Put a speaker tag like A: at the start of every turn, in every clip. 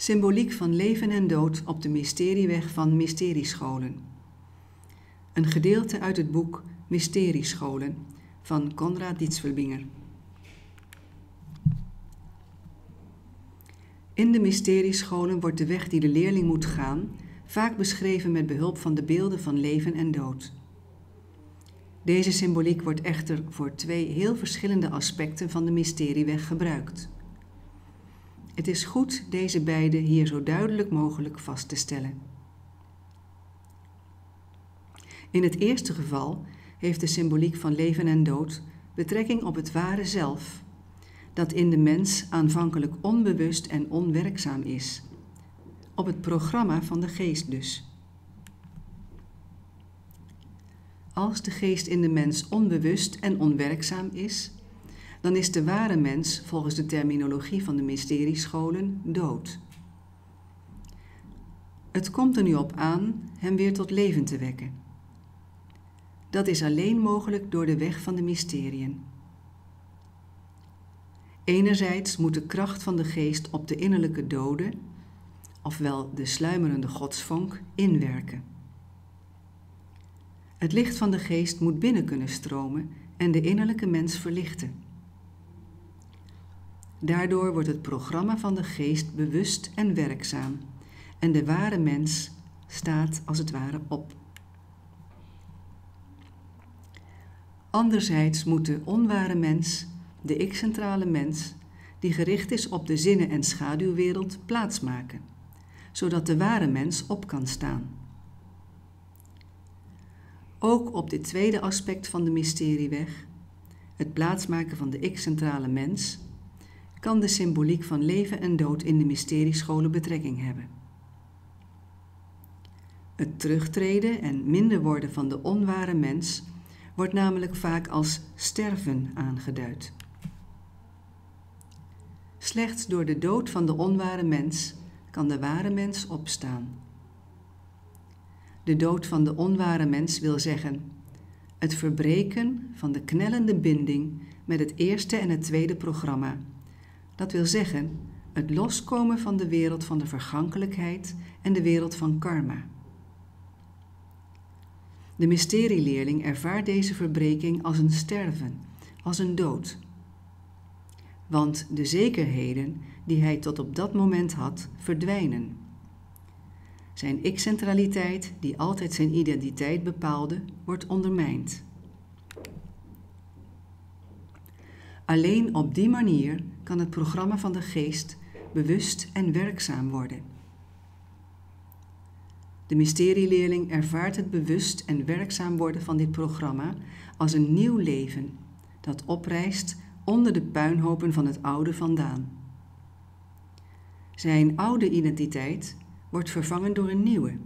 A: Symboliek van leven en dood op de mysterieweg van mysteriescholen. Een gedeelte uit het boek Mysteriescholen van Konrad Dietzelbinger. In de mysteriescholen wordt de weg die de leerling moet gaan vaak beschreven met behulp van de beelden van leven en dood. Deze symboliek wordt echter voor twee heel verschillende aspecten van de mysterieweg gebruikt. Het is goed deze beide hier zo duidelijk mogelijk vast te stellen. In het eerste geval heeft de symboliek van leven en dood betrekking op het ware zelf, dat in de mens aanvankelijk onbewust en onwerkzaam is, op het programma van de geest dus. Als de geest in de mens onbewust en onwerkzaam is, dan is de ware mens, volgens de terminologie van de mysteriescholen, dood. Het komt er nu op aan hem weer tot leven te wekken. Dat is alleen mogelijk door de weg van de mysteriën. Enerzijds moet de kracht van de geest op de innerlijke dode, ofwel de sluimerende godsvonk, inwerken. Het licht van de geest moet binnen kunnen stromen en de innerlijke mens verlichten. Daardoor wordt het programma van de geest bewust en werkzaam en de ware mens staat als het ware op. Anderzijds moet de onware mens, de ik-centrale mens, die gericht is op de zinnen- en schaduwwereld, plaatsmaken, zodat de ware mens op kan staan. Ook op dit tweede aspect van de mysterieweg, het plaatsmaken van de ik-centrale mens, kan de symboliek van leven en dood in de mysteriescholen betrekking hebben. Het terugtreden en minder worden van de onware mens wordt namelijk vaak als sterven aangeduid. Slechts door de dood van de onware mens kan de ware mens opstaan. De dood van de onware mens wil zeggen het verbreken van de knellende binding met het eerste en het tweede programma dat wil zeggen, het loskomen van de wereld van de vergankelijkheid en de wereld van karma. De mysterieleerling ervaart deze verbreking als een sterven, als een dood. Want de zekerheden die hij tot op dat moment had, verdwijnen. Zijn ik-centraliteit, die altijd zijn identiteit bepaalde, wordt ondermijnd. Alleen op die manier kan het programma van de geest bewust en werkzaam worden. De mysterieleerling ervaart het bewust en werkzaam worden van dit programma als een nieuw leven dat oprijst onder de puinhopen van het oude vandaan. Zijn oude identiteit wordt vervangen door een nieuwe,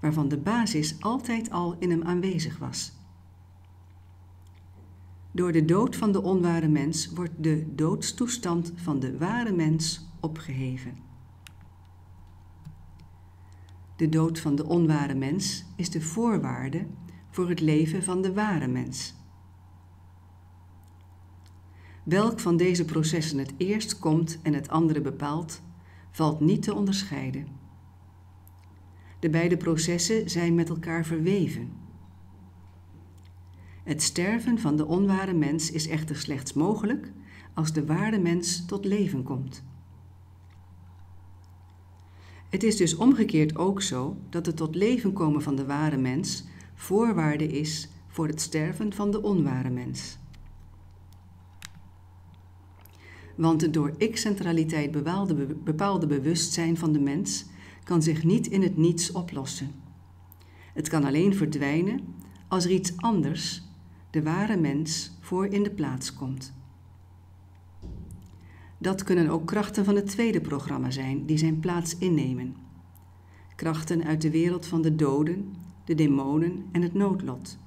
A: waarvan de basis altijd al in hem aanwezig was. Door de dood van de onware mens wordt de doodstoestand van de ware mens opgeheven. De dood van de onware mens is de voorwaarde voor het leven van de ware mens. Welk van deze processen het eerst komt en het andere bepaalt, valt niet te onderscheiden. De beide processen zijn met elkaar verweven. Het sterven van de onware mens is echter slechts mogelijk als de ware mens tot leven komt. Het is dus omgekeerd ook zo dat het tot leven komen van de ware mens voorwaarde is voor het sterven van de onware mens. Want het door ik-centraliteit bepaalde, bewustzijn van de mens kan zich niet in het niets oplossen. Het kan alleen verdwijnen als er iets anders de ware mens voor in de plaats komt. Dat kunnen ook krachten van het tweede programma zijn die zijn plaats innemen. Krachten uit de wereld van de doden, de demonen en het noodlot.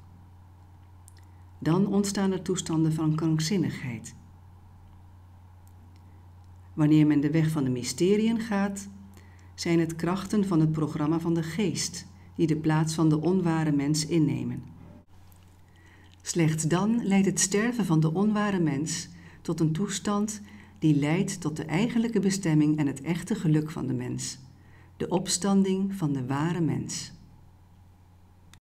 A: Dan ontstaan er toestanden van krankzinnigheid. Wanneer men de weg van de mysteriën gaat, zijn het krachten van het programma van de geest die de plaats van de onware mens innemen. Slechts dan leidt het sterven van de onware mens tot een toestand die leidt tot de eigenlijke bestemming en het echte geluk van de mens, de opstanding van de ware mens.